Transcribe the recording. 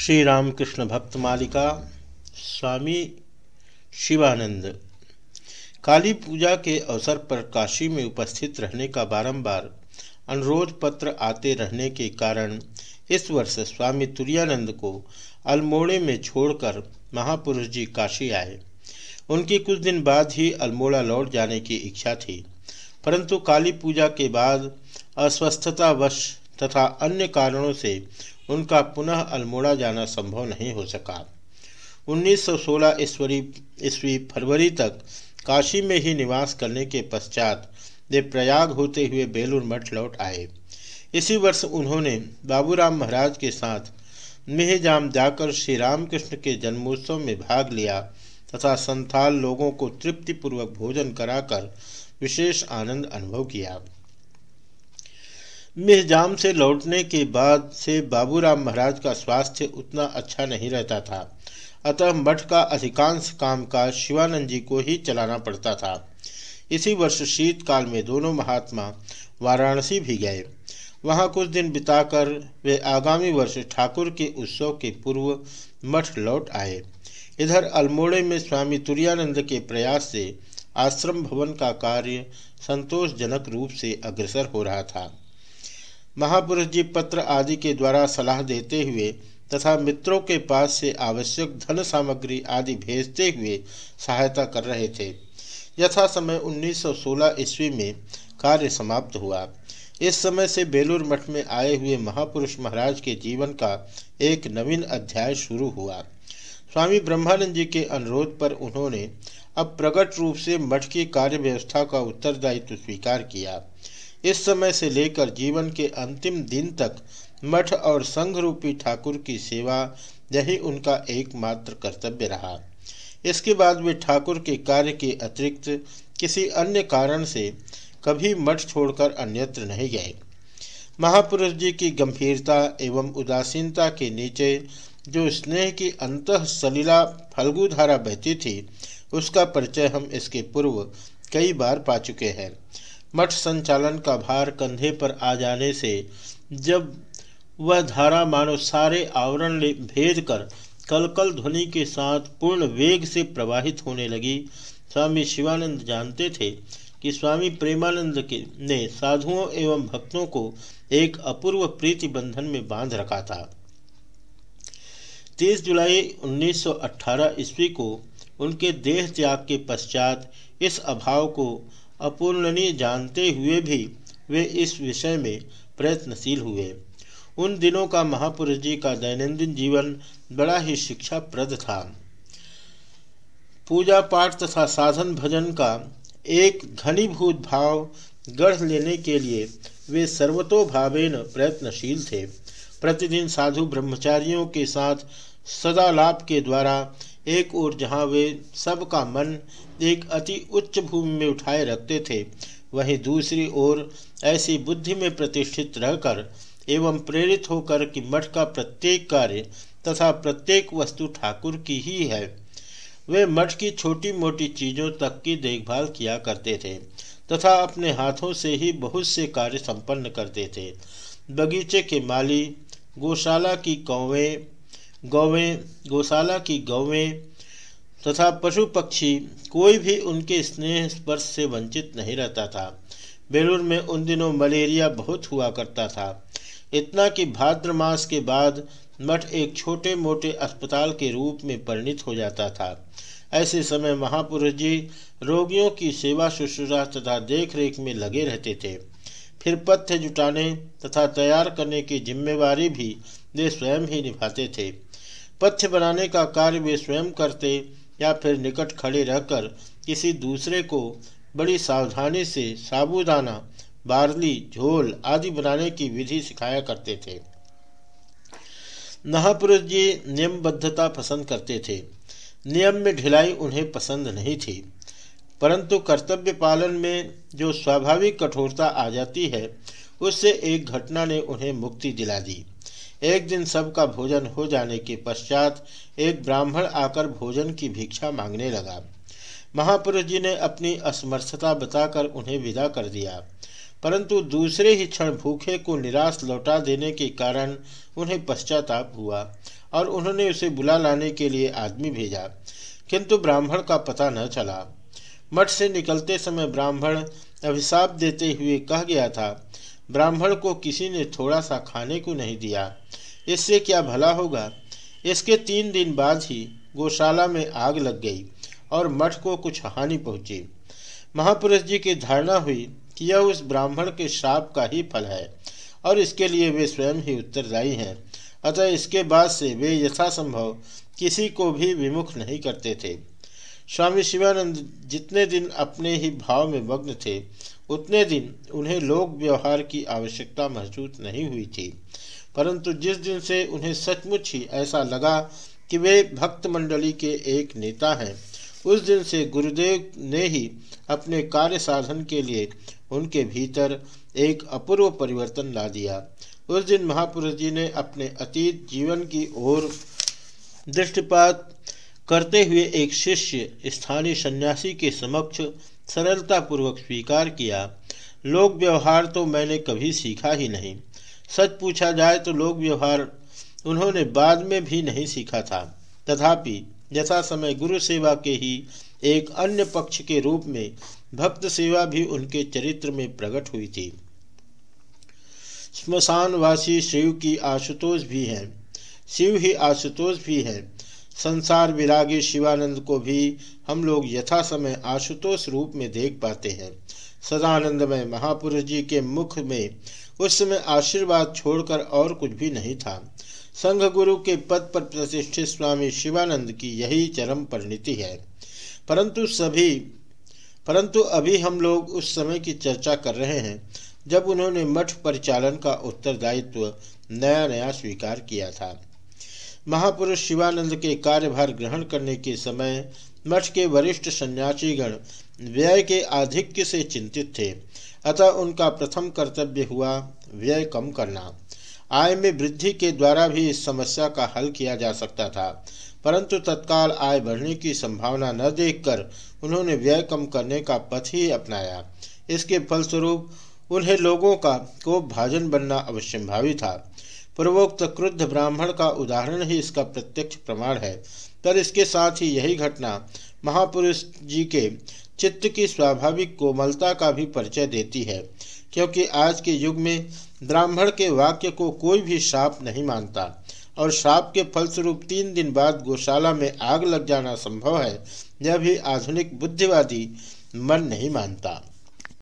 श्री रामकृष्ण भक्त मालिका स्वामी शिवानंद। काली पूजा के अवसर पर काशी में उपस्थित रहने का बारंबार अनुरोध पत्र आते रहने के कारण इस वर्ष स्वामी तुरानंद को अल्मोड़े में छोड़कर महापुरुष जी काशी आए। उनकी कुछ दिन बाद ही अल्मोड़ा लौट जाने की इच्छा थी, परंतु काली पूजा के बाद अस्वस्थतावश तथा अन्य कारणों से उनका पुनः अल्मोड़ा जाना संभव नहीं हो सका। 1916 ईस्वरी ईस्वी फरवरी तक काशी में ही निवास करने के पश्चात वे प्रयाग होते हुए बेलूर मठ लौट आए। इसी वर्ष उन्होंने बाबूराम महाराज के साथ मेहजाम जाकर श्री रामकृष्ण के जन्मोत्सव में भाग लिया तथा संथाल लोगों को तृप्तिपूर्वक भोजन कराकर विशेष आनंद अनुभव किया। मिहजाम से लौटने के बाद से बाबूराम महाराज का स्वास्थ्य उतना अच्छा नहीं रहता था। अतः मठ का अधिकांश कामकाज शिवानंद जी को ही चलाना पड़ता था। इसी वर्ष शीतकाल में दोनों महात्मा वाराणसी भी गए। वहाँ कुछ दिन बिताकर वे आगामी वर्ष ठाकुर के उत्सव के पूर्व मठ लौट आए। इधर अल्मोड़े में स्वामी तुरानंद के प्रयास से आश्रम भवन का कार्य संतोषजनक रूप से अग्रसर हो रहा था। महापुरुष जी पत्र आदि के द्वारा सलाह देते हुए तथा मित्रों के पास से आवश्यक धन सामग्री आदि भेजते हुए सहायता कर रहे थे। यथा समय 1916 ईस्वी में कार्य समाप्त हुआ। इस समय से बेलूर मठ में आए हुए महापुरुष महाराज के जीवन का एक नवीन अध्याय शुरू हुआ। स्वामी ब्रह्मानंद जी के अनुरोध पर उन्होंने अब प्रकट रूप से मठ की कार्य व्यवस्था का उत्तरदायित्व स्वीकार किया। इस समय से लेकर जीवन के अंतिम दिन तक मठ और संघ रूपी ठाकुर की सेवा यही उनका एकमात्र कर्तव्य रहा। इसके बाद वे ठाकुर के कार्य के अतिरिक्त किसी अन्य कारण से कभी मठ छोड़कर अन्यत्र नहीं गए। महापुरुष जी की गंभीरता एवं उदासीनता के नीचे जो स्नेह की अंत सलीला फल्गुधारा बहती थी, उसका परिचय हम इसके पूर्व कई बार पा चुके हैं। मठ संचालन का भार कंधे पर आ जाने से जब वह धारा मानो सारे आवरण भेद कर कलकल ध्वनि के साथ पूर्ण वेग से प्रवाहित होने लगी, स्वामी शिवानंद जानते थे कि स्वामी प्रेमानंद के ने साधुओं एवं भक्तों को एक अपूर्व प्रीति बंधन में बाँध रखा था। 30 जुलाई 1918 ईस्वी को उनके देह त्याग के पश्चात इस अभाव को अपूर्णनीय जानते हुए भी वे इस विषय में प्रयत्नशील हुए। उन दिनों का महापुरुष जी का दैनंदिन जीवन बड़ा ही शिक्षाप्रद था। पूजा पाठ तथा साधन भजन का एक घनीभूत भाव गढ़ लेने के लिए वे सर्वतोभावेन प्रयत्नशील थे। प्रतिदिन साधु ब्रह्मचारियों के साथ सदा लाभ के द्वारा एक ओर जहाँ वे सबका मन एक अति उच्च भूमि में उठाए रखते थे, वहीं दूसरी ओर ऐसी बुद्धि में प्रतिष्ठित रहकर एवं प्रेरित होकर कि मठ का प्रत्येक कार्य तथा प्रत्येक वस्तु ठाकुर की ही है। वे मठ की छोटी मोटी चीज़ों तक की देखभाल किया करते थे तथा अपने हाथों से ही बहुत से कार्य संपन्न करते थे। बगीचे के माली, गौशाला की कौवें गौवें, गौशाला की गौवें तथा पशु पक्षी कोई भी उनके स्नेह स्पर्श से वंचित नहीं रहता था। बेलूर में उन दिनों मलेरिया बहुत हुआ करता था। इतना कि भाद्र मास के बाद मठ एक छोटे मोटे अस्पताल के रूप में परिणित हो जाता था। ऐसे समय महापुरुष जी रोगियों की सेवा शुश्रूषा तथा देखरेख में लगे रहते थे। फिर पथ्य जुटाने तथा तैयार करने की जिम्मेवारी भी वे स्वयं ही निभाते थे। पथ्य बनाने का कार्य वे स्वयं करते या फिर निकट खड़े रहकर किसी दूसरे को बड़ी सावधानी से साबुदाना, बारली, झोल आदि बनाने की विधि सिखाया करते थे। महापुरुष जी नियमबद्धता पसंद करते थे। नियम में ढिलाई उन्हें पसंद नहीं थी। परंतु कर्तव्य पालन में जो स्वाभाविक कठोरता आ जाती है, उससे एक घटना ने उन्हें मुक्ति दिला दी। एक दिन सबका भोजन हो जाने के पश्चात एक ब्राह्मण आकर भोजन की भिक्षा मांगने लगा। महापुरुष जी ने अपनी असमर्थता बताकर उन्हें विदा कर दिया। परंतु दूसरे ही क्षण भूखे को निराश लौटा देने के कारण उन्हें पश्चाताप हुआ और उन्होंने उसे बुला लाने के लिए आदमी भेजा। किंतु ब्राह्मण का पता न चला। मठ से निकलते समय ब्राह्मण अभिशाप देते हुए कह गया था, ब्राह्मण को किसी ने थोड़ा सा खाने को नहीं दिया। इससे क्या भला होगा? इसके तीन दिन बाद ही गौशाला में आग लग गई और मठ को कुछ हानि पहुँची। महापुरुष जी की धारणा हुई कि यह उस ब्राह्मण के श्राप का ही फल है और इसके लिए वे स्वयं ही उत्तरदायी हैं। अतः इसके बाद से वे यथासंभव किसी को भी विमुख नहीं करते थे। स्वामी शिवानंद जितने दिन अपने ही भाव में मग्न थे, उतने दिन उन्हें लोक व्यवहार की आवश्यकता महसूस नहीं हुई थी। परंतु जिस दिन से उन्हें सचमुच ही ऐसा लगा कि वे भक्त मंडली के एक नेता हैं, उस दिन से गुरुदेव ने ही अपने कार्य साधन के लिए उनके भीतर एक अपूर्व परिवर्तन ला दिया। उस दिन महापुरुष जी ने अपने अतीत जीवन की ओर दृष्टिपात करते हुए एक शिष्य, स्थानीय सन्यासी के समक्ष सरलतापूर्वक स्वीकार किया। लोक व्यवहार तो मैंने कभी सीखा ही नहीं। सच पूछा जाए तो लोक व्यवहार उन्होंने बाद में भी नहीं सीखा था। तथापि, यथा समय गुरु सेवा के ही एक अन्य पक्ष के रूप में भक्त सेवा भी उनके चरित्र में प्रकट हुई थी। स्मशानवासी शिव की आशुतोष भी हैं। शिव ही आशुतोष भी है। संसार विरागी शिवानंद को भी हम लोग यथा समय आशुतोष रूप में देख पाते हैं। सदानंदमय महापुरुष जी के मुख में उस समय आशीर्वाद छोड़कर और कुछ भी नहीं था। संघ गुरु के पद पर प्रतिष्ठित स्वामी शिवानंद की यही चरम परिणति है। परंतु सभी, परंतु अभी हम लोग उस समय की चर्चा कर रहे हैं, जब उन्होंने मठ परिचालन का उत्तरदायित्व नया नया स्वीकार किया था। महापुरुष शिवानंद के कार्यभार ग्रहण करने के समय मठ के वरिष्ठ सन्यासीगण व्यय के आधिक्य से चिंतित थे। अतः उनका प्रथम कर्तव्य हुआ व्यय कम करना। आय में वृद्धि के द्वारा भी इस समस्या का हल किया जा सकता था। परंतु तत्काल आय बढ़ने की संभावना न देखकर उन्होंने व्यय कम करने का पथ ही अपनाया। इसके फलस्वरूप उन्हें लोगों का, को भाजन बनना अवश्यंभावी था। पूर्वोक्त क्रुद्ध ब्राह्मण का उदाहरण ही इसका प्रत्यक्ष प्रमाण है। पर इसके साथ ही यही घटना महापुरुष जी के चित्त की स्वाभाविक कोमलता का भी परिचय देती है, क्योंकि आज के युग में ब्राह्मण के वाक्य को कोई भी श्राप नहीं मानता, और श्राप के फलस्वरूप तीन दिन बाद गौशाला में आग लग जाना संभव है, यह भी आधुनिक बुद्धिवादी मन नहीं मानता।